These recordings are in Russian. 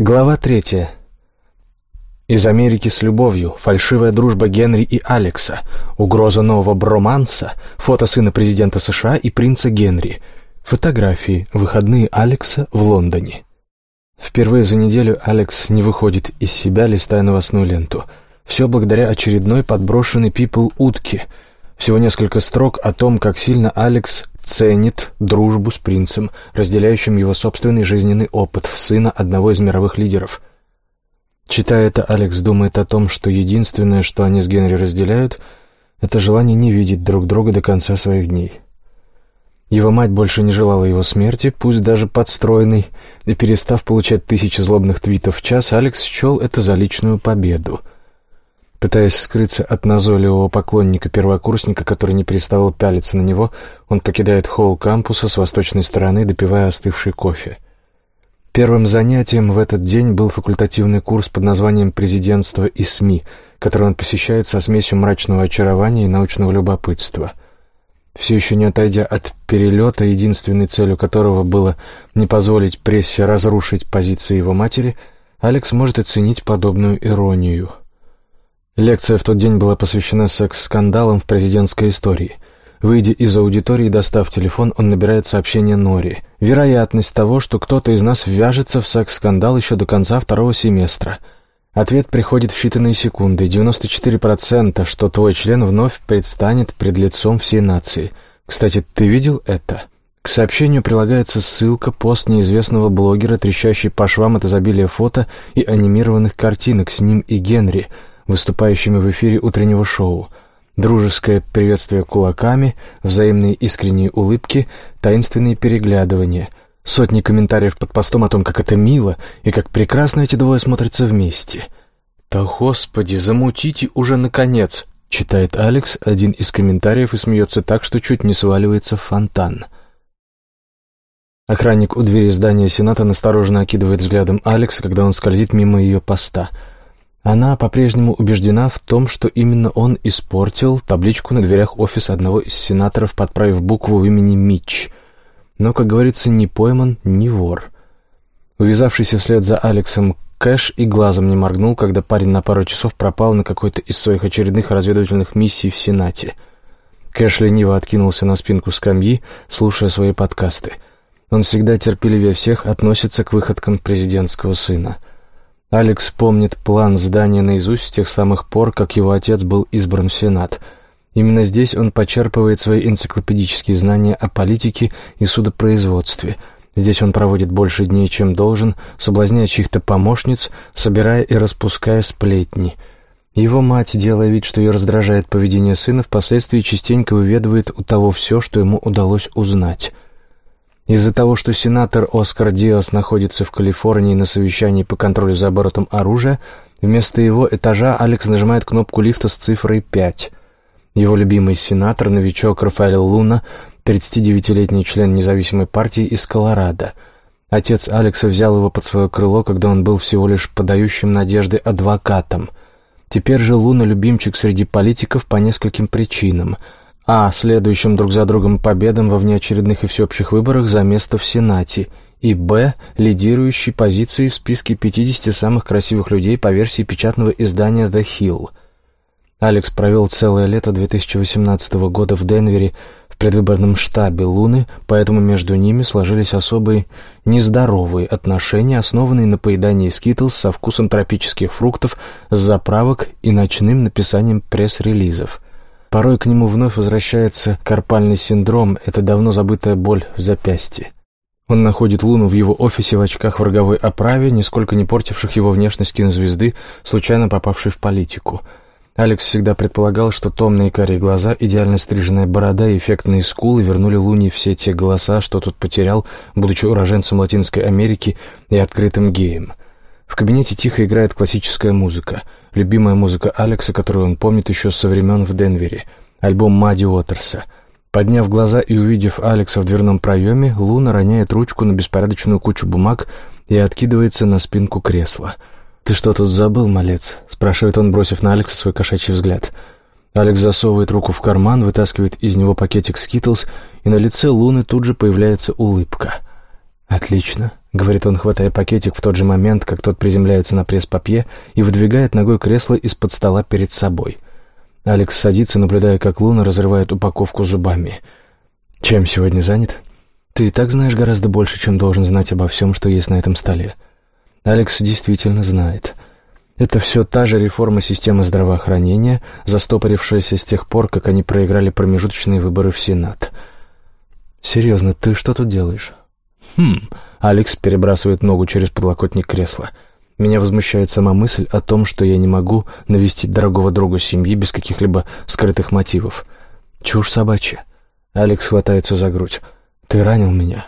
Глава третья. Из Америки с любовью, фальшивая дружба Генри и Алекса, угроза нового броманса, фото сына президента США и принца Генри, фотографии, выходные Алекса в Лондоне. Впервые за неделю Алекс не выходит из себя, листая новостную ленту. Все благодаря очередной подброшенной People утке. Всего несколько строк о том, как сильно Алекс ценит дружбу с принцем, разделяющим его собственный жизненный опыт сына одного из мировых лидеров. Читая это, Алекс думает о том, что единственное, что они с Генри разделяют, это желание не видеть друг друга до конца своих дней. Его мать больше не желала его смерти, пусть даже подстроенной, и перестав получать тысячи злобных твитов в час, Алекс счел это за личную победу — Пытаясь скрыться от назойливого поклонника-первокурсника, который не переставал пялиться на него, он покидает холл кампуса с восточной стороны, допивая остывший кофе. Первым занятием в этот день был факультативный курс под названием «Президентство и СМИ», который он посещает со смесью мрачного очарования и научного любопытства. Все еще не отойдя от перелета, единственной целью которого было не позволить прессе разрушить позиции его матери, Алекс может оценить подобную иронию – Лекция в тот день была посвящена секс-скандалам в президентской истории. Выйдя из аудитории достав телефон, он набирает сообщение Нори. Вероятность того, что кто-то из нас ввяжется в секс-скандал еще до конца второго семестра. Ответ приходит в считанные секунды. 94%, что твой член вновь предстанет пред лицом всей нации. Кстати, ты видел это? К сообщению прилагается ссылка, пост неизвестного блогера, трещащий по швам от изобилия фото и анимированных картинок с ним и Генри – выступающими в эфире утреннего шоу. Дружеское приветствие кулаками, взаимные искренние улыбки, таинственные переглядывания. Сотни комментариев под постом о том, как это мило и как прекрасно эти двое смотрятся вместе. «Да, Господи, замутите уже наконец!» — читает Алекс один из комментариев и смеется так, что чуть не сваливается в фонтан. Охранник у двери здания Сената настороженно окидывает взглядом Алекса, когда он скользит мимо ее поста — она по-прежнему убеждена в том, что именно он испортил табличку на дверях офиса одного из сенаторов, подправив букву в имени Митч. Но, как говорится, не пойман, не вор. Увязавшийся вслед за Алексом Кэш и глазом не моргнул, когда парень на пару часов пропал на какой-то из своих очередных разведывательных миссий в Сенате. Кэш лениво откинулся на спинку скамьи, слушая свои подкасты. Он всегда терпеливее всех относится к выходкам президентского сына — Алекс помнит план здания наизусть с тех самых пор, как его отец был избран в Сенат. Именно здесь он почерпывает свои энциклопедические знания о политике и судопроизводстве. Здесь он проводит больше дней, чем должен, соблазняя чьих-то помощниц, собирая и распуская сплетни. Его мать, делая вид, что ее раздражает поведение сына, впоследствии частенько выведывает у того все, что ему удалось узнать — из-за того, что сенатор Оскар Диас находится в Калифорнии на совещании по контролю за оборотом оружия, вместо его этажа Алекс нажимает кнопку лифта с цифрой 5. Его любимый сенатор, новичок Рафаэль Луна, 39-летний член независимой партии из Колорадо. Отец Алекса взял его под свое крыло, когда он был всего лишь подающим надежды адвокатом. Теперь же Луна любимчик среди политиков по нескольким причинам – а. Следующим друг за другом победам во внеочередных и всеобщих выборах за место в Сенате, и Б. Лидирующей позиции в списке 50 самых красивых людей по версии печатного издания «The Hill». Алекс провел целое лето 2018 года в Денвере в предвыборном штабе Луны, поэтому между ними сложились особые нездоровые отношения, основанные на поедании скитлс со вкусом тропических фруктов с заправок и ночным написанием пресс-релизов – Порой к нему вновь возвращается карпальный синдром, это давно забытая боль в запястье. Он находит Луну в его офисе в очках в роговой оправе, нисколько не портивших его внешность кинозвезды, случайно попавшей в политику. Алекс всегда предполагал, что томные карие глаза, идеально стриженная борода и эффектные скулы вернули Луне все те голоса, что тот потерял, будучи уроженцем Латинской Америки и открытым геем. В кабинете тихо играет классическая музыка — любимая музыка Алекса, которую он помнит еще со времен в Денвере, альбом Мадди Уотерса. Подняв глаза и увидев Алекса в дверном проеме, Луна роняет ручку на беспорядочную кучу бумаг и откидывается на спинку кресла. «Ты что тут забыл, малец?» — спрашивает он, бросив на Алекса свой кошачий взгляд. Алекс засовывает руку в карман, вытаскивает из него пакетик Скитлс, и на лице Луны тут же появляется улыбка. «Отлично», — говорит он, хватая пакетик в тот же момент, как тот приземляется на пресс-папье и выдвигает ногой кресло из-под стола перед собой. Алекс садится, наблюдая, как Луна разрывает упаковку зубами. «Чем сегодня занят?» «Ты и так знаешь гораздо больше, чем должен знать обо всем, что есть на этом столе». Алекс действительно знает. Это все та же реформа системы здравоохранения, застопорившаяся с тех пор, как они проиграли промежуточные выборы в Сенат. «Серьезно, ты что тут делаешь?» «Хм...» — Алекс перебрасывает ногу через подлокотник кресла. «Меня возмущает сама мысль о том, что я не могу навестить дорогого друга семьи без каких-либо скрытых мотивов. Чушь собачья». Алекс хватается за грудь. «Ты ранил меня,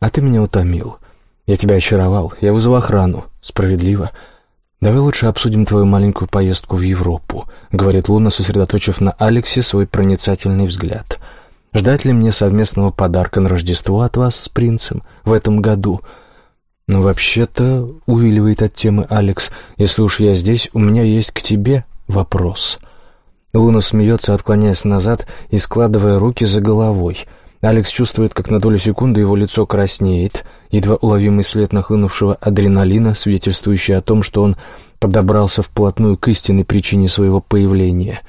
а ты меня утомил. Я тебя очаровал, я вызвал охрану. Справедливо». «Давай лучше обсудим твою маленькую поездку в Европу», — говорит Луна, сосредоточив на Алексе свой проницательный взгляд. «Ждать ли мне совместного подарка на Рождество от вас с принцем в этом году?» «Ну, вообще-то», — увиливает от темы Алекс, «если уж я здесь, у меня есть к тебе вопрос». Луна смеется, отклоняясь назад и складывая руки за головой — Алекс чувствует, как на долю секунды его лицо краснеет, едва уловимый след нахлынувшего адреналина, свидетельствующий о том, что он подобрался вплотную к истинной причине своего появления.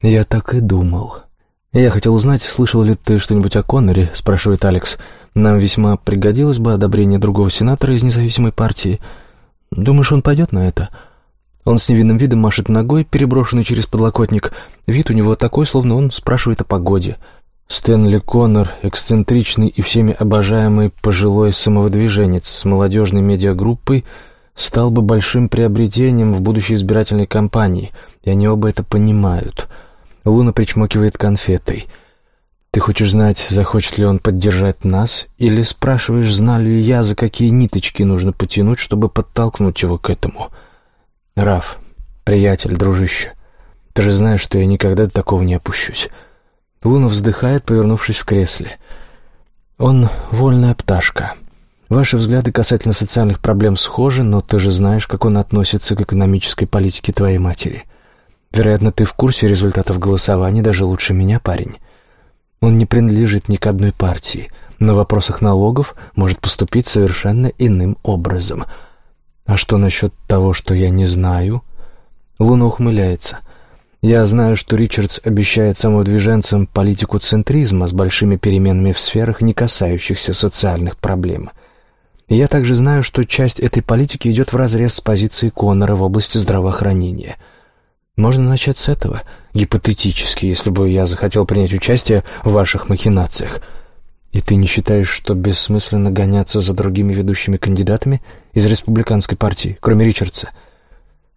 «Я так и думал». «Я хотел узнать, слышал ли ты что-нибудь о Конноре?» — спрашивает Алекс. «Нам весьма пригодилось бы одобрение другого сенатора из независимой партии. Думаешь, он пойдет на это?» Он с невинным видом машет ногой, переброшенный через подлокотник. Вид у него такой, словно он спрашивает о погоде — Стэнли Коннор, эксцентричный и всеми обожаемый пожилой самовыдвиженец с молодежной медиагруппой, стал бы большим приобретением в будущей избирательной кампании, и они оба это понимают. Луна причмокивает конфетой. «Ты хочешь знать, захочет ли он поддержать нас, или спрашиваешь, знаю ли я, за какие ниточки нужно потянуть, чтобы подтолкнуть его к этому?» «Раф, приятель, дружище, ты же знаешь, что я никогда до такого не опущусь». Луна вздыхает, повернувшись в кресле. «Он вольная пташка. Ваши взгляды касательно социальных проблем схожи, но ты же знаешь, как он относится к экономической политике твоей матери. Вероятно, ты в курсе результатов голосования даже лучше меня, парень. Он не принадлежит ни к одной партии, в вопросах налогов может поступить совершенно иным образом. А что насчет того, что я не знаю?» Луна ухмыляется. Я знаю, что Ричардс обещает самодвиженцам политику центризма с большими переменами в сферах, не касающихся социальных проблем. И я также знаю, что часть этой политики идет вразрез с позицией Коннора в области здравоохранения. Можно начать с этого, гипотетически, если бы я захотел принять участие в ваших махинациях. И ты не считаешь, что бессмысленно гоняться за другими ведущими кандидатами из республиканской партии, кроме Ричардса?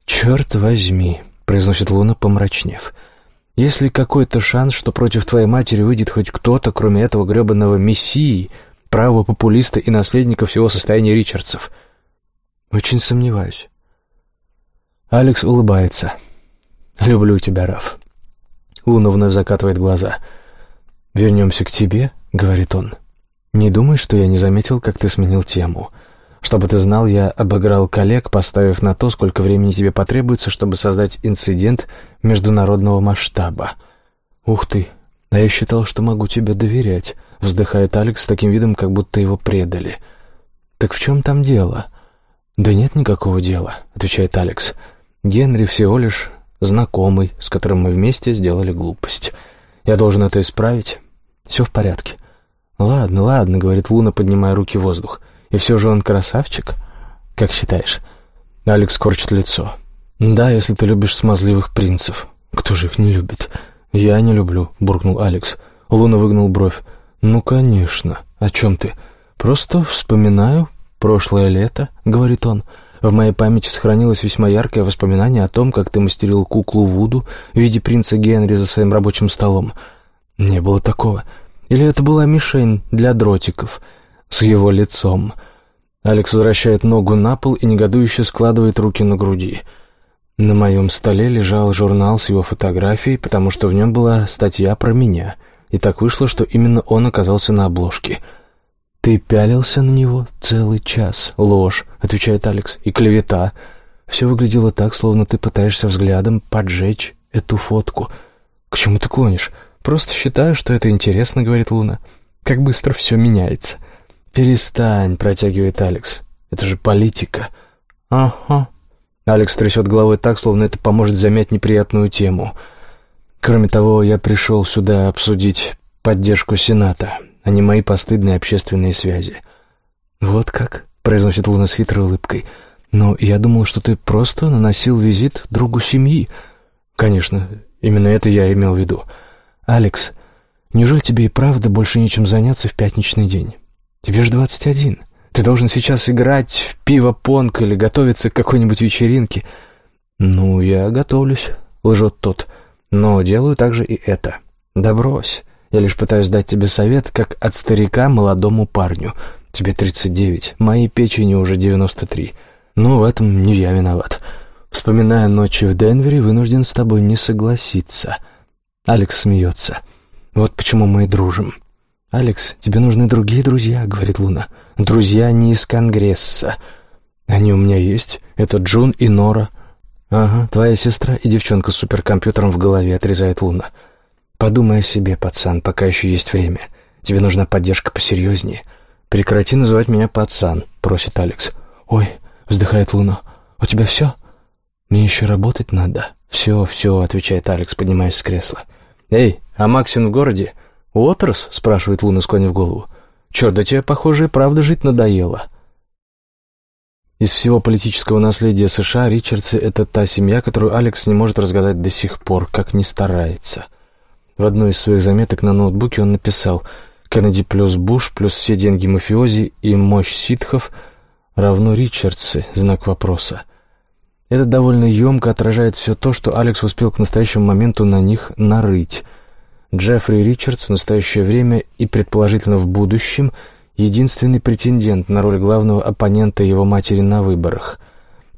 Черт возьми, произносит Луна, помрачнев. «Есть ли какой-то шанс, что против твоей матери выйдет хоть кто-то, кроме этого гребаного мессии, правого популиста и наследника всего состояния Ричардсов?» «Очень сомневаюсь». Алекс улыбается. «Люблю тебя, Раф». Луна вновь закатывает глаза. «Вернемся к тебе», — говорит он. «Не думай, что я не заметил, как ты сменил тему. Чтобы ты знал, я обыграл коллег, поставив на то, сколько времени тебе потребуется, чтобы создать инцидент международного масштаба. Ух ты, а я считал, что могу тебе доверять, вздыхает Алекс с таким видом, как будто его предали. Так в чем там дело? Да нет никакого дела, отвечает Алекс. Генри всего лишь знакомый, с которым мы вместе сделали глупость. Я должен это исправить. Все в порядке. Ладно, ладно, говорит Луна, поднимая руки в воздух. И все же он красавчик? Как считаешь?» Алекс корчит лицо. «Да, если ты любишь смазливых принцев. Кто же их не любит?» «Я не люблю», — буркнул Алекс. Луна выгнул бровь. «Ну, конечно. О чем ты?» «Просто вспоминаю прошлое лето», — говорит он. «В моей памяти сохранилось весьма яркое воспоминание о том, как ты мастерил куклу Вуду в виде принца Генри за своим рабочим столом. Не было такого. Или это была мишень для дротиков?» с его лицом. Алекс возвращает ногу на пол и негодующе складывает руки на груди. На моем столе лежал журнал с его фотографией, потому что в нем была статья про меня, и так вышло, что именно он оказался на обложке. «Ты пялился на него целый час. Ложь», — отвечает Алекс, — «и клевета. Все выглядело так, словно ты пытаешься взглядом поджечь эту фотку. К чему ты клонишь? Просто считаю, что это интересно», — говорит Луна. «Как быстро все меняется». «Перестань», — протягивает Алекс. «Это же политика». «Ага». Алекс трясет головой так, словно это поможет замять неприятную тему. «Кроме того, я пришел сюда обсудить поддержку Сената, а не мои постыдные общественные связи». «Вот как?» — произносит Луна с хитрой улыбкой. «Но я думал, что ты просто наносил визит другу семьи». «Конечно, именно это я имел в виду. Алекс, неужели тебе и правда больше нечем заняться в пятничный день?» Тебе же двадцать один. Ты должен сейчас играть в пиво-понг или готовиться к какой-нибудь вечеринке. Ну, я готовлюсь, лжет тот. Но делаю также и это. Да брось. Я лишь пытаюсь дать тебе совет, как от старика молодому парню. Тебе тридцать девять, моей печени уже девяносто три. Ну, в этом не я виноват. Вспоминая ночи в Денвере, вынужден с тобой не согласиться. Алекс смеется. Вот почему мы и дружим. «Алекс, тебе нужны другие друзья», — говорит Луна. «Друзья не из Конгресса». «Они у меня есть. Это Джун и Нора». «Ага, твоя сестра и девчонка с суперкомпьютером в голове», — отрезает Луна. «Подумай о себе, пацан, пока еще есть время. Тебе нужна поддержка посерьезнее». «Прекрати называть меня пацан», — просит Алекс. «Ой», — вздыхает Луна, — «у тебя все?» «Мне еще работать надо». «Все, все», — отвечает Алекс, поднимаясь с кресла. «Эй, а Максин в городе?» «Уотерс?» — спрашивает Луна, склонив голову. «Черт, да тебе, похоже, правда жить надоело». Из всего политического наследия США Ричардсы — это та семья, которую Алекс не может разгадать до сих пор, как ни старается. В одной из своих заметок на ноутбуке он написал «Кеннеди плюс Буш плюс все деньги мафиози и мощь ситхов равно Ричардсы?» знак вопроса. Это довольно емко отражает все то, что Алекс успел к настоящему моменту на них нарыть — Джеффри Ричардс в настоящее время и, предположительно, в будущем единственный претендент на роль главного оппонента его матери на выборах.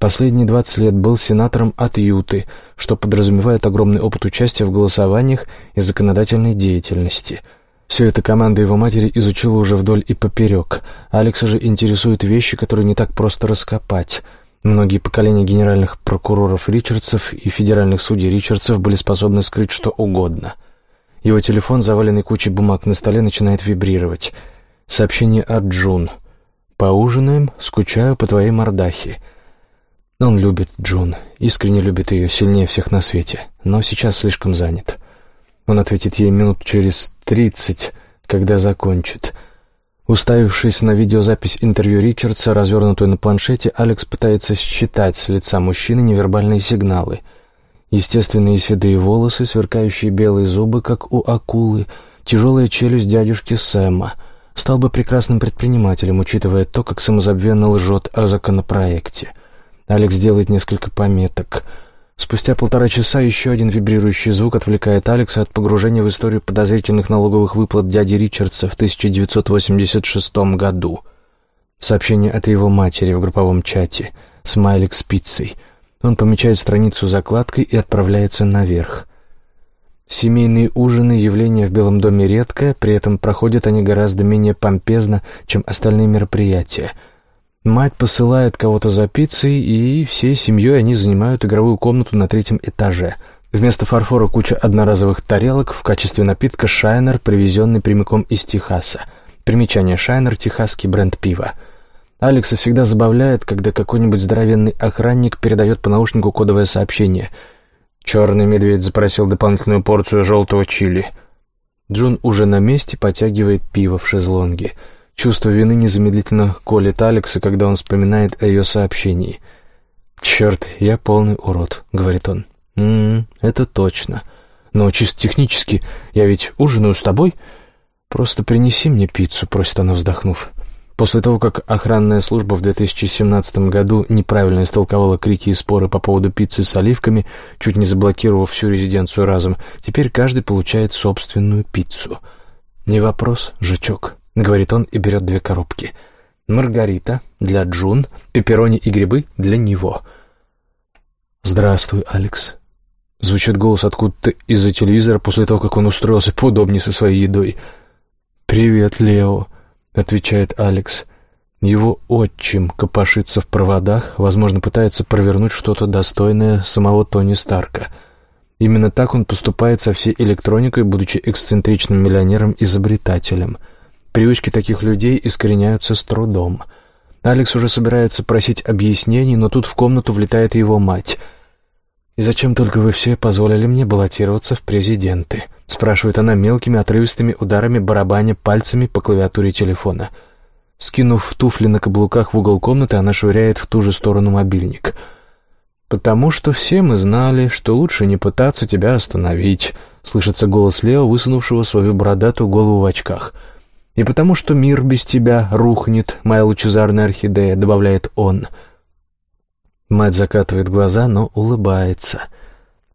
Последние 20 лет был сенатором от Юты, что подразумевает огромный опыт участия в голосованиях и законодательной деятельности. Все это команда его матери изучила уже вдоль и поперек. Алекса же интересуют вещи, которые не так просто раскопать. Многие поколения генеральных прокуроров Ричардсов и федеральных судей Ричардсов были способны скрыть что угодно — его телефон, заваленный кучей бумаг на столе, начинает вибрировать. Сообщение от Джун. «Поужинаем, скучаю по твоей мордахе». Он любит Джун, искренне любит ее, сильнее всех на свете, но сейчас слишком занят. Он ответит ей минут через тридцать, когда закончит. Уставившись на видеозапись интервью Ричардса, развернутую на планшете, Алекс пытается считать с лица мужчины невербальные сигналы — Естественные седые волосы, сверкающие белые зубы, как у акулы, тяжелая челюсть дядюшки Сэма. Стал бы прекрасным предпринимателем, учитывая то, как самозабвенно лжет о законопроекте. Алекс делает несколько пометок. Спустя полтора часа еще один вибрирующий звук отвлекает Алекса от погружения в историю подозрительных налоговых выплат дяди Ричардса в 1986 году. Сообщение от его матери в групповом чате. Смайлик с пиццей — он помечает страницу закладкой и отправляется наверх. Семейные ужины — явление в Белом доме редкое, при этом проходят они гораздо менее помпезно, чем остальные мероприятия. Мать посылает кого-то за пиццей, и всей семьей они занимают игровую комнату на третьем этаже. Вместо фарфора куча одноразовых тарелок, в качестве напитка «Шайнер», привезенный прямиком из Техаса. Примечание «Шайнер» — техасский бренд пива. Алекса всегда забавляет, когда какой-нибудь здоровенный охранник передает по наушнику кодовое сообщение. «Черный медведь запросил дополнительную порцию желтого чили». Джун уже на месте потягивает пиво в шезлонге. Чувство вины незамедлительно колет Алекса, когда он вспоминает о ее сообщении. «Черт, я полный урод», — говорит он. «М-м, это точно. Но чисто технически, я ведь ужинаю с тобой. Просто принеси мне пиццу», — просит она, вздохнув. После того, как охранная служба в 2017 году неправильно истолковала крики и споры по поводу пиццы с оливками, чуть не заблокировав всю резиденцию разом, теперь каждый получает собственную пиццу. «Не вопрос, жучок», — говорит он и берет две коробки. «Маргарита для Джун, пепперони и грибы для него». «Здравствуй, Алекс». Звучит голос откуда-то из-за телевизора после того, как он устроился поудобнее со своей едой. «Привет, Лео». — отвечает Алекс. Его отчим копошится в проводах, возможно, пытается провернуть что-то достойное самого Тони Старка. Именно так он поступает со всей электроникой, будучи эксцентричным миллионером-изобретателем. Привычки таких людей искореняются с трудом. Алекс уже собирается просить объяснений, но тут в комнату влетает его мать. «И зачем только вы все позволили мне баллотироваться в президенты?» — спрашивает она мелкими отрывистыми ударами барабаня пальцами по клавиатуре телефона. Скинув туфли на каблуках в угол комнаты, она швыряет в ту же сторону мобильник. «Потому что все мы знали, что лучше не пытаться тебя остановить», — слышится голос Лео, высунувшего свою бородатую голову в очках — и потому что мир без тебя рухнет, моя лучезарная орхидея», — добавляет он. Мать закатывает глаза, но улыбается.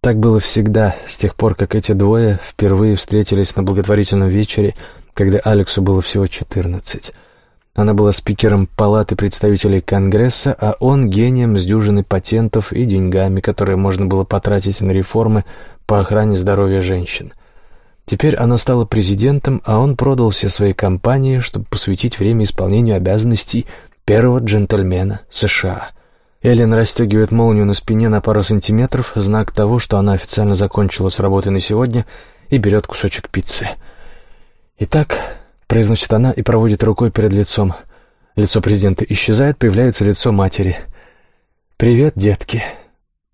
Так было всегда, с тех пор, как эти двое впервые встретились на благотворительном вечере, когда Алексу было всего четырнадцать. Она была спикером Палаты представителей Конгресса, а он гением с дюжиной патентов и деньгами, которые можно было потратить на реформы по охране здоровья женщин. Теперь она стала президентом, а он продал все свои компании, чтобы посвятить время исполнению обязанностей первого джентльмена США. Эллен расстегивает молнию на спине на пару сантиметров, знак того, что она официально закончила с работой на сегодня, и берет кусочек пиццы. «Итак», — произносит она и проводит рукой перед лицом. Лицо президента исчезает, появляется лицо матери. «Привет, детки».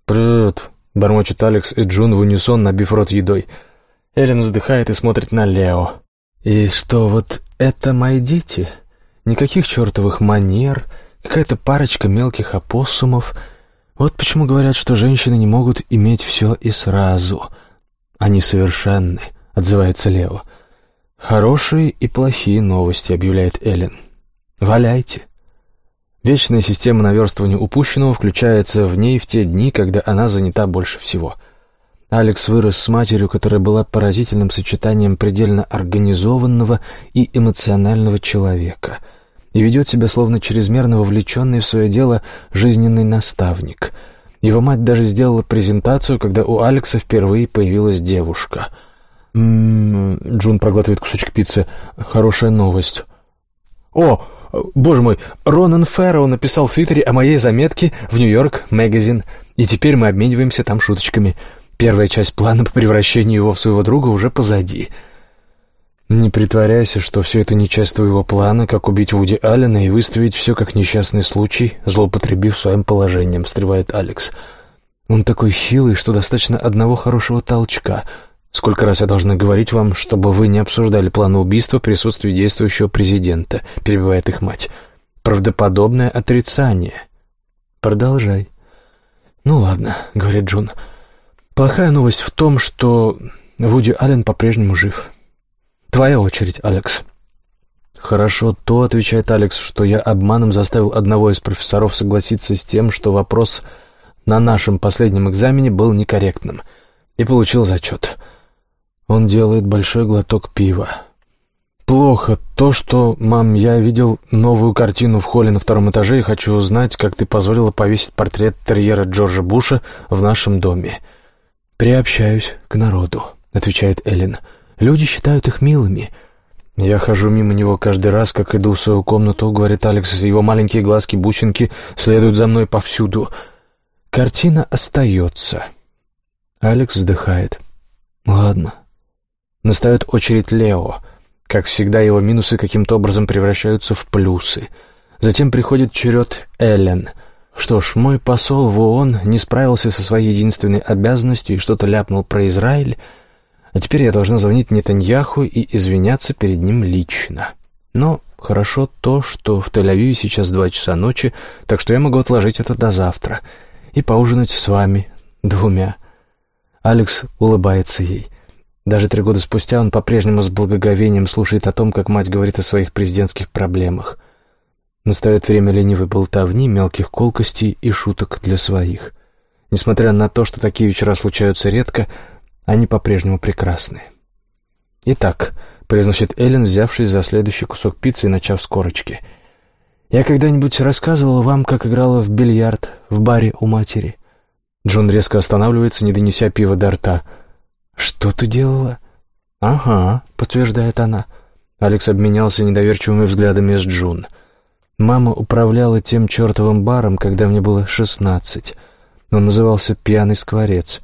«Привет», — бормочет Алекс и Джун в унисон, набив рот едой. «Привет». Эллен вздыхает и смотрит на Лео. «И что, вот это мои дети? Никаких чертовых манер, какая-то парочка мелких опоссумов. Вот почему говорят, что женщины не могут иметь все и сразу. Они совершенны», — отзывается Лео. «Хорошие и плохие новости», — объявляет Эллен. «Валяйте». Вечная система наверстывания упущенного включается в ней в те дни, когда она занята больше всего — Алекс вырос с матерью, которая была поразительным сочетанием предельно организованного и эмоционального человека и ведет себя словно чрезмерно вовлеченный в свое дело жизненный наставник. Его мать даже сделала презентацию, когда у Алекса впервые появилась девушка. «М-м-м», Джун проглатывает кусочек пиццы. «Хорошая новость». «О, боже мой, Ронан Фэрроу написал в Твиттере о моей заметке в Нью-Йорк Магазин, и теперь мы обмениваемся там шуточками». Первая часть плана по превращению его в своего друга уже позади. Не притворяйся, что все это не часть твоего плана, как убить Вуди Аллена и выставить все как несчастный случай, злоупотребив своим положением, встревает Алекс. Он такой хилый, что достаточно одного хорошего толчка. Сколько раз я должна говорить вам, чтобы вы не обсуждали планы убийства в присутствии действующего президента, перебивает их мать. Правдоподобное отрицание. Продолжай. Ну ладно, говорит Джун. — Плохая новость в том, что Вуди Аллен по-прежнему жив. Твоя очередь, Алекс. Хорошо то, отвечает Алекс, что я обманом заставил одного из профессоров согласиться с тем, что вопрос на нашем последнем экзамене был некорректным, и получил зачет. Он делает большой глоток пива. «Плохо то, что, мам, я видел новую картину в холле на втором этаже и хочу узнать, как ты позволила повесить портрет терьера Джорджа Буша в нашем доме. «Приобщаюсь к народу», — отвечает Эллен. «Люди считают их милыми». «Я хожу мимо него каждый раз, как иду в свою комнату», — говорит Алекс. «Его маленькие глазки-бусинки следуют за мной повсюду». Картина остается. Алекс вздыхает. «Ладно». Настает очередь Лео. Как всегда, его минусы каким-то образом превращаются в плюсы. Затем приходит черед Эллен — что ж, мой посол в ООН не справился со своей единственной обязанностью и что-то ляпнул про Израиль, а теперь я должна звонить Нетаньяху и извиняться перед ним лично. Но хорошо то, что в Тель-Авиве сейчас два часа ночи, так что я могу отложить это до завтра и поужинать с вами, двумя. Алекс улыбается ей. Даже три года спустя он по-прежнему с благоговением слушает о том, как мать говорит о своих президентских проблемах. Настает время ленивой болтовни, мелких колкостей и шуток для своих. Несмотря на то, что такие вечера случаются редко, они по-прежнему прекрасны. «Итак», — произносит Эллен, взявшись за следующий кусок пиццы и начав с корочки, «я когда-нибудь рассказывала вам, как играла в бильярд в баре у матери?» Джон резко останавливается, не донеся пива до рта. «Что ты делала?» «Ага», — подтверждает она. Алекс обменялся недоверчивыми взглядами с Джун. Мама управляла тем чертовым баром, когда мне было шестнадцать. Он назывался «Пьяный скворец».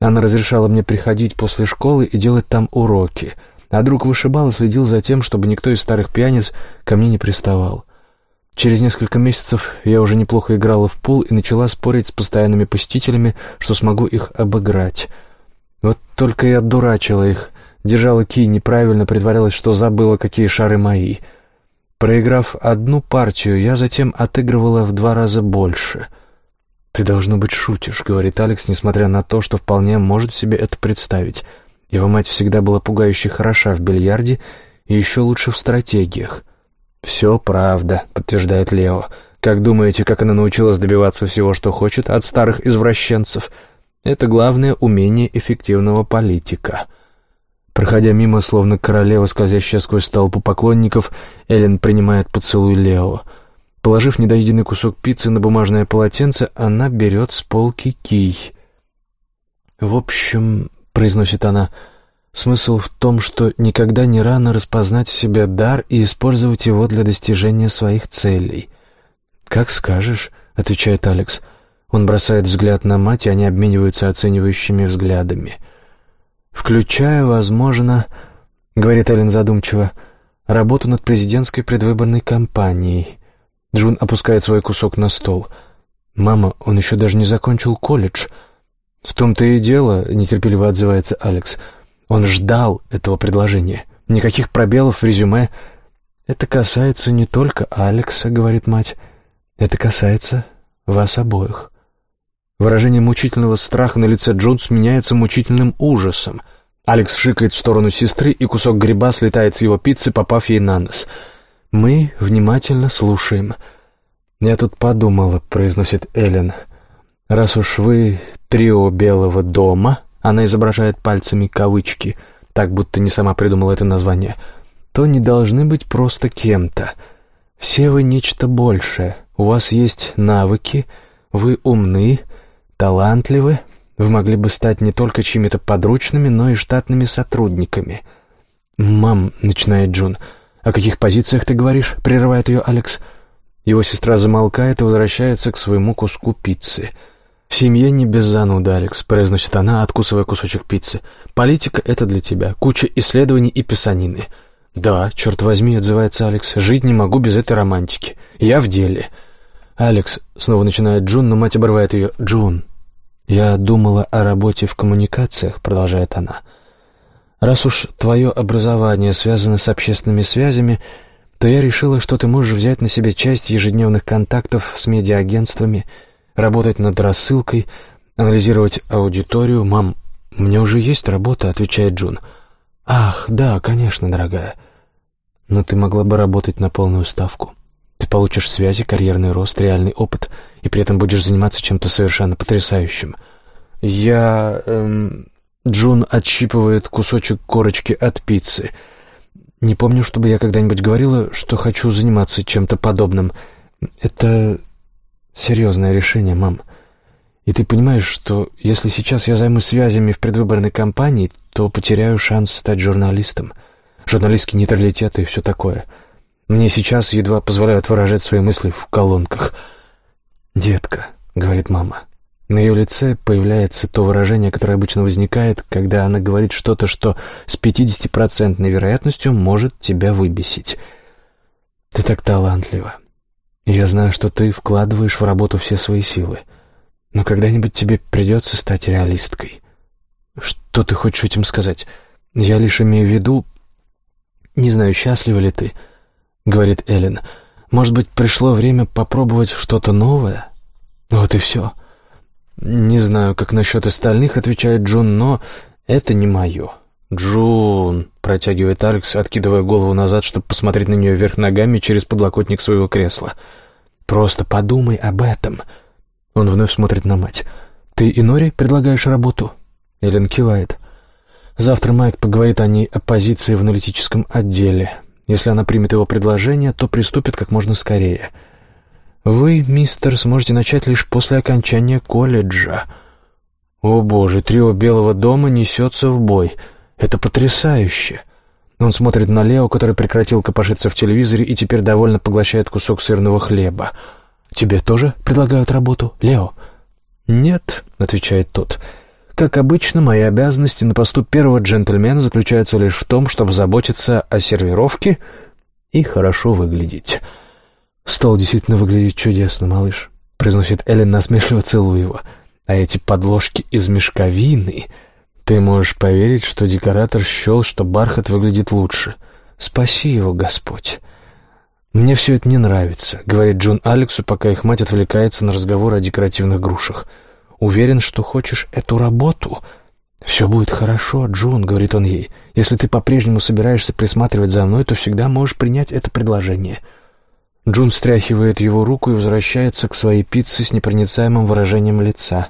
Она разрешала мне приходить после школы и делать там уроки. а друг вышибал и следил за тем, чтобы никто из старых пьяниц ко мне не приставал. Через несколько месяцев я уже неплохо играла в пул и начала спорить с постоянными посетителями, что смогу их обыграть. Вот только я дурачила их, держала кий неправильно, притворялась, что забыла, какие шары мои. Проиграв одну партию, я затем отыгрывала в два раза больше. «Ты, должно быть, шутишь», — говорит Алекс, несмотря на то, что вполне может себе это представить. Его мать всегда была пугающе хороша в бильярде и еще лучше в стратегиях. «Все правда», — подтверждает Лео. «Как думаете, как она научилась добиваться всего, что хочет, от старых извращенцев? Это главное умение эффективного политика». Проходя мимо, словно королева, скользящая сквозь толпу поклонников, Эллен принимает поцелуй Лео. Положив недоеденный кусок пиццы на бумажное полотенце, она берет с полки кий. «В общем», — произносит она, — Смысл в том, что никогда не рано распознать в себе дар и использовать его для достижения своих целей. «Как скажешь», — отвечает Алекс. Он бросает взгляд на мать, и они обмениваются оценивающими взглядами. «Включая, возможно, — говорит Эллен задумчиво, — работу над президентской предвыборной кампанией». Джун опускает свой кусок на стол. «Мама, он еще даже не закончил колледж». «В том-то и дело», — нетерпеливо отзывается Алекс, — он ждал этого предложения. Никаких пробелов в резюме. «Это касается не только Алекса», — говорит мать. «Это касается вас обоих». Выражение мучительного страха на лице Джонс меняется мучительным ужасом. Алекс шикает в сторону сестры, и кусок гриба слетает с его пиццы, попав ей на нос. «Мы внимательно слушаем». «Я тут подумала», — произносит Эллен. «Раз уж вы трио Белого дома...» она изображает пальцами кавычки, так будто не сама придумала это название, то не должны быть просто кем-то. Все вы нечто большее. У вас есть навыки, вы умны, талантливы, вы могли бы стать не только чьими-то подручными, но и штатными сотрудниками. «Мам», — начинает Джун, — «о каких позициях ты говоришь?» — прерывает ее Алекс. Его сестра замолкает и возвращается к своему куску пиццы — «В семье не без зануды, Алекс», — произносит она, откусывая кусочек пиццы. «Политика — это для тебя. Куча исследований и писанины». «Да, черт возьми», — отзывается Алекс, — «жить не могу без этой романтики. Я в деле». «Алекс», — снова начинает Джун, но мать обрывает ее. «Джун, я думала о работе в коммуникациях», — продолжает она. «Раз уж твое образование связано с общественными связями, то я решила, что ты можешь взять на себя часть ежедневных контактов с медиаагентствами, работать над рассылкой, анализировать аудиторию. «Мам, у меня уже есть работа», — отвечает Джун. «Ах, да, конечно, дорогая. Но ты могла бы работать на полную ставку. Ты получишь связи, карьерный рост, реальный опыт, и при этом будешь заниматься чем-то совершенно потрясающим. Я... Эм, Джун отщипывает кусочек корочки от пиццы. Не помню, чтобы я когда-нибудь говорила, что хочу заниматься чем-то подобным. Это Серьезное решение, мам. И ты понимаешь, что если сейчас я займусь связями в предвыборной кампании, то потеряю шанс стать журналистом. Журналистский нейтралитет и все такое. Мне сейчас едва позволяют выражать свои мысли в колонках. «Детка», — говорит мама. На ее лице появляется то выражение, которое обычно возникает, когда она говорит что-то, что с 50% вероятностью может тебя выбесить. «Ты так талантлива. Я знаю, что ты вкладываешь в работу все свои силы. Но когда-нибудь тебе придется стать реалисткой. Что ты хочешь этим сказать? Я лишь имею в виду... Не знаю, счастлива ли ты, — говорит Эллен. Может быть, пришло время попробовать что-то новое? Вот и все. Не знаю, как насчет остальных, — отвечает Джун, — но это не мое. «Джун!» — протягивает Алекс, откидывая голову назад, чтобы посмотреть на нее вверх ногами через подлокотник своего кресла. «Просто подумай об этом!» Он вновь смотрит на мать. «Ты и Нори предлагаешь работу?» Эллен кивает. «Завтра Майк поговорит о ней о позиции в аналитическом отделе. Если она примет его предложение, то приступит как можно скорее. Вы, мистер, сможете начать лишь после окончания колледжа». «О боже, трио Белого дома несется в бой!» Это потрясающе. Он смотрит на Лео, который прекратил копошиться в телевизоре и теперь довольно поглощает кусок сырного хлеба. «Тебе тоже предлагают работу, Лео?» «Нет», — отвечает тот. Как обычно, мои обязанности на посту первого джентльмена заключаются лишь в том, чтобы заботиться о сервировке и хорошо выглядеть. Стол действительно выглядит чудесно, малыш, произносит Эллен насмешливо целуя его. А эти подложки из мешковины... Ты можешь поверить, что декоратор счел, что бархат выглядит лучше. Спаси его, Господь. «Мне все это не нравится», — говорит Джун Алексу, пока их мать отвлекается на разговор о декоративных грушах. «Уверен, что хочешь эту работу?» «Все будет хорошо, Джун», — говорит он ей. «Если ты по-прежнему собираешься присматривать за мной, то всегда можешь принять это предложение». Джун стряхивает его руку и возвращается к своей пицце с непроницаемым выражением лица.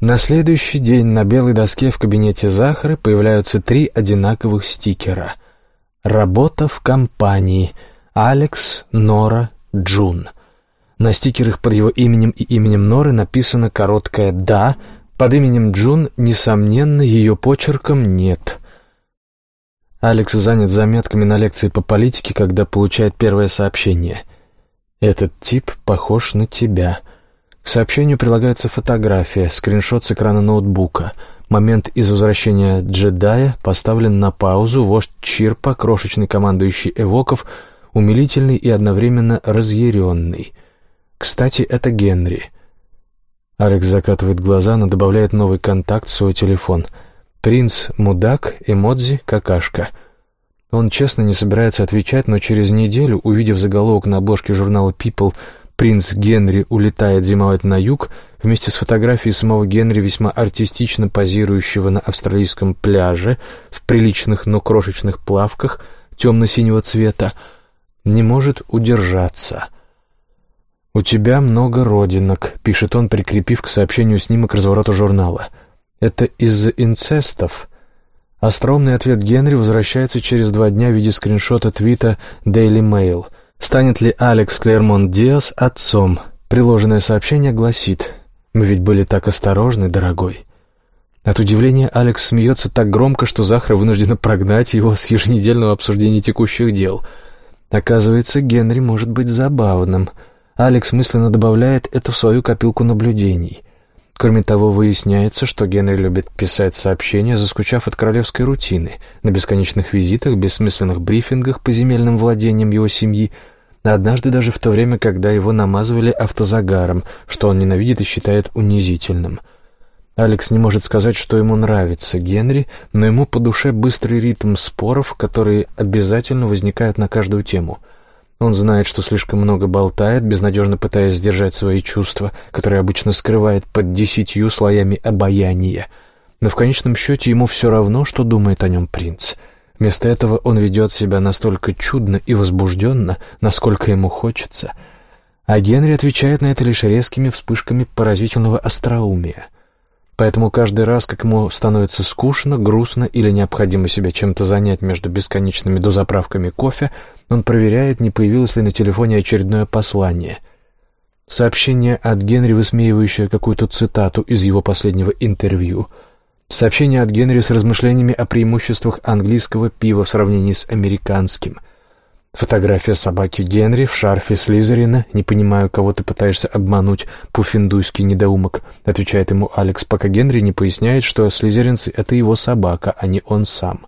На следующий день на белой доске в кабинете Захары появляются три одинаковых стикера — Работа в компании. Алекс, Нора, Джун. На стикерах под его именем и именем Норы написано короткое «да», под именем Джун, несомненно, ее почерком «нет». Алекс занят заметками на лекции по политике, когда получает первое сообщение. «Этот тип похож на тебя». К сообщению прилагается фотография, скриншот с экрана ноутбука — Момент из возвращения джедая поставлен на паузу, вождь Чирпа, крошечный командующий Эвоков, умилительный и одновременно разъяренный. Кстати, это Генри. Алекс закатывает глаза, но добавляет новый контакт в свой телефон. Принц — мудак, эмодзи — какашка. Он честно не собирается отвечать, но через неделю, увидев заголовок на обложке журнала People «Принц Генри улетает зимовать на юг», Вместе с фотографией самого Генри, весьма артистично позирующего на австралийском пляже, в приличных, но крошечных плавках темно-синего цвета, не может удержаться. «У тебя много родинок», — пишет он, прикрепив к сообщению снимок развороту журнала. «Это из-за инцестов». Остроумный ответ Генри возвращается через два дня в виде скриншота твита Daily Mail. Станет ли Алекс Клермонт Диас отцом? Приложенное сообщение гласит мы ведь были так осторожны, дорогой». От удивления Алекс смеется так громко, что Захара вынуждена прогнать его с еженедельного обсуждения текущих дел. Оказывается, Генри может быть забавным. Алекс мысленно добавляет это в свою копилку наблюдений. Кроме того, выясняется, что Генри любит писать сообщения, заскучав от королевской рутины, на бесконечных визитах, бессмысленных брифингах по земельным владениям его семьи — Однажды даже в то время, когда его намазывали автозагаром, что он ненавидит и считает унизительным. Алекс не может сказать, что ему нравится Генри, но ему по душе быстрый ритм споров, которые обязательно возникают на каждую тему. Он знает, что слишком много болтает, безнадежно пытаясь сдержать свои чувства, которые обычно скрывает под десятью слоями обаяния. Но в конечном счете ему все равно, что думает о нем принц — Вместо этого он ведет себя настолько чудно и возбужденно, насколько ему хочется, а Генри отвечает на это лишь резкими вспышками поразительного остроумия. Поэтому каждый раз, как ему становится скучно, грустно или необходимо себя чем-то занять между бесконечными дозаправками кофе, он проверяет, не появилось ли на телефоне очередное послание. Сообщение от Генри, высмеивающее какую-то цитату из его последнего интервью — Сообщение от Генри с размышлениями о преимуществах английского пива в сравнении с американским. Фотография собаки Генри в шарфе Слизерина. «Не понимаю, кого ты пытаешься обмануть, пуффиндуйский недоумок», — отвечает ему Алекс, пока Генри не поясняет, что слизеринцы — это его собака, а не он сам.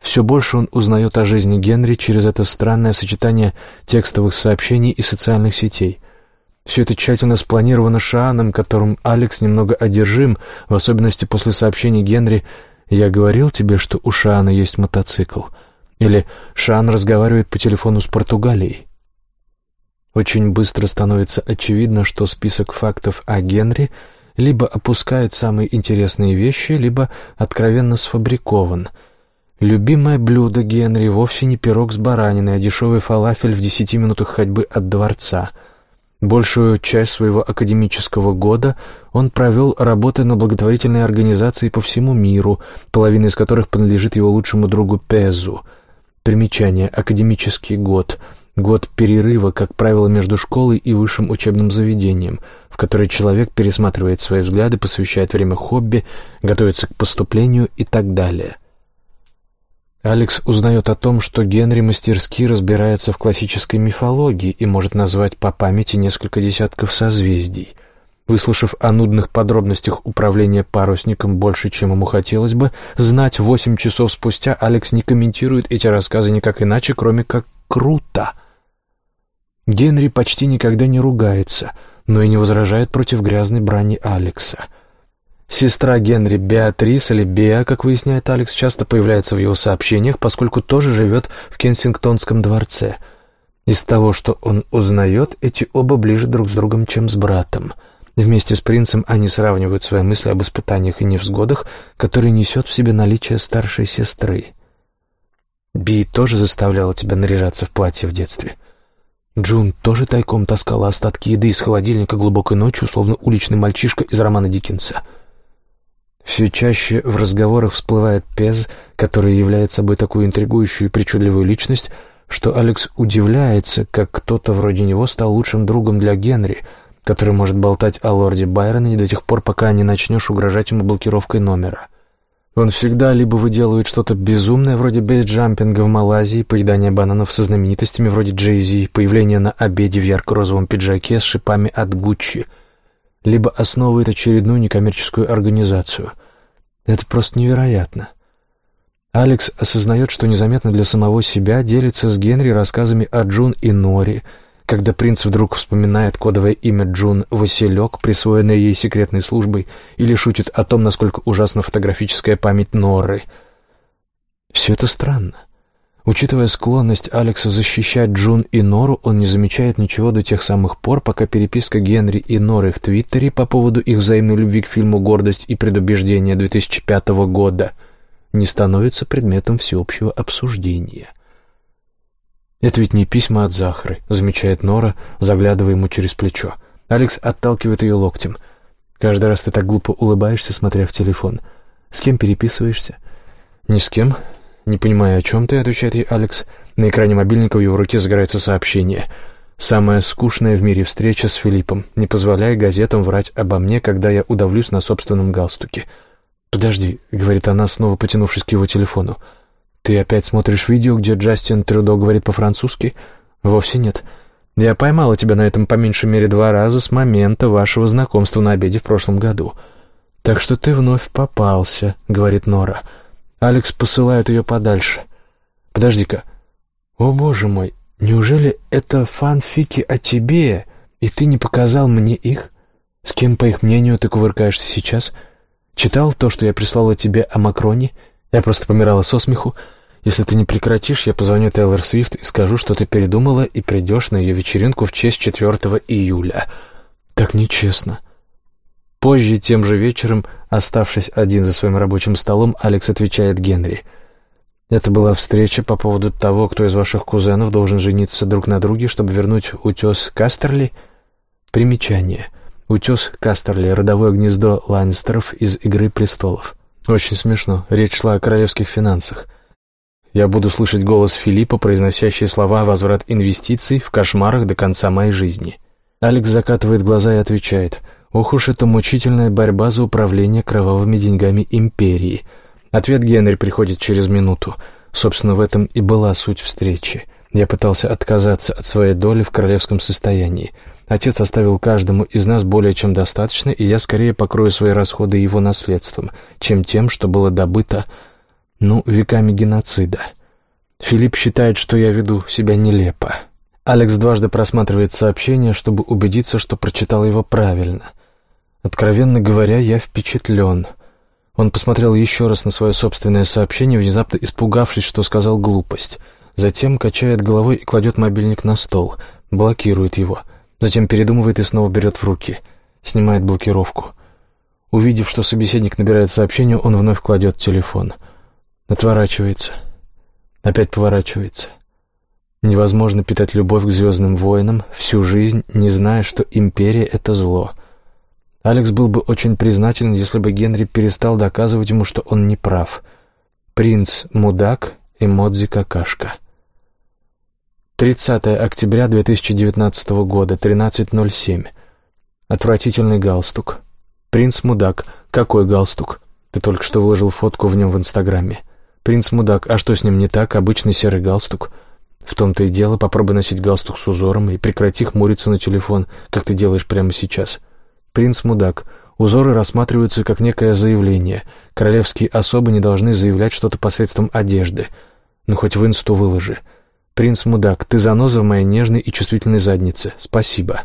Все больше он узнает о жизни Генри через это странное сочетание текстовых сообщений и социальных сетей. Все это тщательно спланировано Шааном, которым Алекс немного одержим, в особенности после сообщения Генри «Я говорил тебе, что у Шаана есть мотоцикл». Или «Шаан разговаривает по телефону с Португалией». Очень быстро становится очевидно, что список фактов о Генри либо опускает самые интересные вещи, либо откровенно сфабрикован. Любимое блюдо Генри вовсе не пирог с бараниной, а дешевый фалафель в десяти минутах ходьбы от дворца — Большую часть своего академического года он провел работая на благотворительной организации по всему миру, половина из которых принадлежит его лучшему другу Пезу. Примечание. Академический год. Год перерыва, как правило, между школой и высшим учебным заведением, в который человек пересматривает свои взгляды, посвящает время хобби, готовится к поступлению и так далее. Алекс узнает о том, что Генри мастерски разбирается в классической мифологии и может назвать по памяти несколько десятков созвездий. Выслушав о нудных подробностях управления парусником больше, чем ему хотелось бы, знать восемь часов спустя Алекс не комментирует эти рассказы никак иначе, кроме как «круто». Генри почти никогда не ругается, но и не возражает против грязной брани Алекса. Сестра Генри Беатрис или Беа, как выясняет Алекс, часто появляется в его сообщениях, поскольку тоже живет в Кенсингтонском дворце. Из того, что он узнает, эти оба ближе друг с другом, чем с братом — Вместе с принцем они сравнивают свои мысли об испытаниях и невзгодах, которые несет в себе наличие старшей сестры. Би тоже заставляла тебя наряжаться в платье в детстве. Джун тоже тайком таскала остатки еды из холодильника глубокой ночью, словно уличный мальчишка из романа Диккенса. Все чаще в разговорах всплывает Пез, который является собой такую интригующую и причудливую личность, что Алекс удивляется, как кто-то вроде него стал лучшим другом для Генри — который может болтать о лорде Байроне до тех пор, пока не начнешь угрожать ему блокировкой номера. Он всегда либо выделывает что-то безумное, вроде бейсджампинга в Малайзии, поедания бананов со знаменитостями вроде Джей Зи, появления на обеде в ярко-розовом пиджаке с шипами от Гуччи, либо основывает очередную некоммерческую организацию. Это просто невероятно. Алекс осознает, что незаметно для самого себя делится с Генри рассказами о Джун и Нори, когда принц вдруг вспоминает кодовое имя Джун Василек, присвоенное ей секретной службой, или шутит о том, насколько ужасна фотографическая память Норы. Все это странно. Учитывая склонность Алекса защищать Джун и Нору, он не замечает ничего до тех самых пор, пока переписка Генри и Норы в Твиттере по поводу их взаимной любви к фильму «Гордость и предубеждение» 2005 года не становится предметом всеобщего обсуждения. «Это ведь не письма от Захары», — замечает Нора, заглядывая ему через плечо. Алекс отталкивает ее локтем. «Каждый раз ты так глупо улыбаешься, смотря в телефон. С кем переписываешься?» «Ни с кем. Не понимаю, о чем ты», — отвечает ей Алекс. На экране мобильника в его руке загорается сообщение. «Самая скучная в мире встреча с Филиппом. Не позволяя газетам врать обо мне, когда я удавлюсь на собственном галстуке». «Подожди», — говорит она, снова потянувшись к его телефону. «Ты опять смотришь видео, где Джастин Трюдо говорит по-французски?» «Вовсе нет. Я поймала тебя на этом по меньшей мере два раза с момента вашего знакомства на обеде в прошлом году. Так что ты вновь попался», — говорит Нора. Алекс посылает ее подальше. «Подожди-ка. О, боже мой, неужели это фанфики о тебе, и ты не показал мне их? С кем, по их мнению, ты кувыркаешься сейчас? Читал то, что я прислала тебе о Макроне?» Я просто помирала со смеху. Если ты не прекратишь, я позвоню Тейлор Свифт и скажу, что ты передумала и придешь на ее вечеринку в честь 4 июля. Так нечестно. Позже, тем же вечером, оставшись один за своим рабочим столом, Алекс отвечает Генри. Это была встреча по поводу того, кто из ваших кузенов должен жениться друг на друге, чтобы вернуть утес Кастерли. Примечание. Утес Кастерли — родовое гнездо Ланнистеров из «Игры престолов». Очень смешно. Речь шла о королевских финансах. Я буду слышать голос Филиппа, произносящий слова «возврат инвестиций» в кошмарах до конца моей жизни. Алекс закатывает глаза и отвечает «Ох уж эта мучительная борьба за управление кровавыми деньгами империи». Ответ Генри приходит через минуту. Собственно, в этом и была суть встречи. Я пытался отказаться от своей доли в королевском состоянии — Отец оставил каждому из нас более чем достаточно, и я скорее покрою свои расходы его наследством, чем тем, что было добыто, ну, веками геноцида. Филипп считает, что я веду себя нелепо. Алекс дважды просматривает сообщение, чтобы убедиться, что прочитал его правильно. Откровенно говоря, я впечатлен. Он посмотрел еще раз на свое собственное сообщение, внезапно испугавшись, что сказал глупость. Затем качает головой и кладет мобильник на стол, блокирует его — Затем передумывает и снова берет в руки. Снимает блокировку. Увидев, что собеседник набирает сообщение, он вновь кладет телефон. Отворачивается. Опять поворачивается. Невозможно питать любовь к звездным воинам всю жизнь, не зная, что империя — это зло. Алекс был бы очень признателен, если бы Генри перестал доказывать ему, что он не прав. Принц — мудак и Модзи — какашка. 30 октября 2019 года, 13.07. Отвратительный галстук. Принц Мудак. Какой галстук? Ты только что выложил фотку в нем в Инстаграме. Принц Мудак. А что с ним не так? Обычный серый галстук. В том-то и дело, попробуй носить галстук с узором и прекрати хмуриться на телефон, как ты делаешь прямо сейчас. Принц Мудак. Узоры рассматриваются как некое заявление. Королевские особы не должны заявлять что-то посредством одежды. Ну, хоть в инсту выложи. Принц Мудак, ты заноза в моей нежной и чувствительной заднице. Спасибо.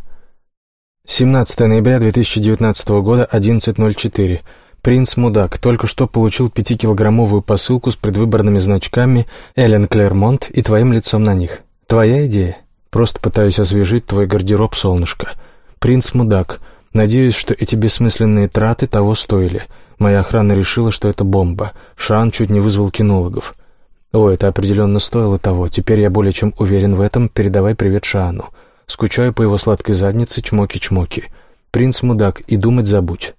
17 ноября 2019 года, 11.04. Принц Мудак только что получил пятикилограммовую посылку с предвыборными значками «Эллен Клермонт» и твоим лицом на них. Твоя идея? Просто пытаюсь освежить твой гардероб, солнышко. Принц Мудак, надеюсь, что эти бессмысленные траты того стоили. Моя охрана решила, что это бомба. Шан чуть не вызвал кинологов. О, это определенно стоило того. Теперь я более чем уверен в этом. Передавай привет Шану. Скучаю по его сладкой заднице, чмоки-чмоки. Принц мудак, и думать забудь.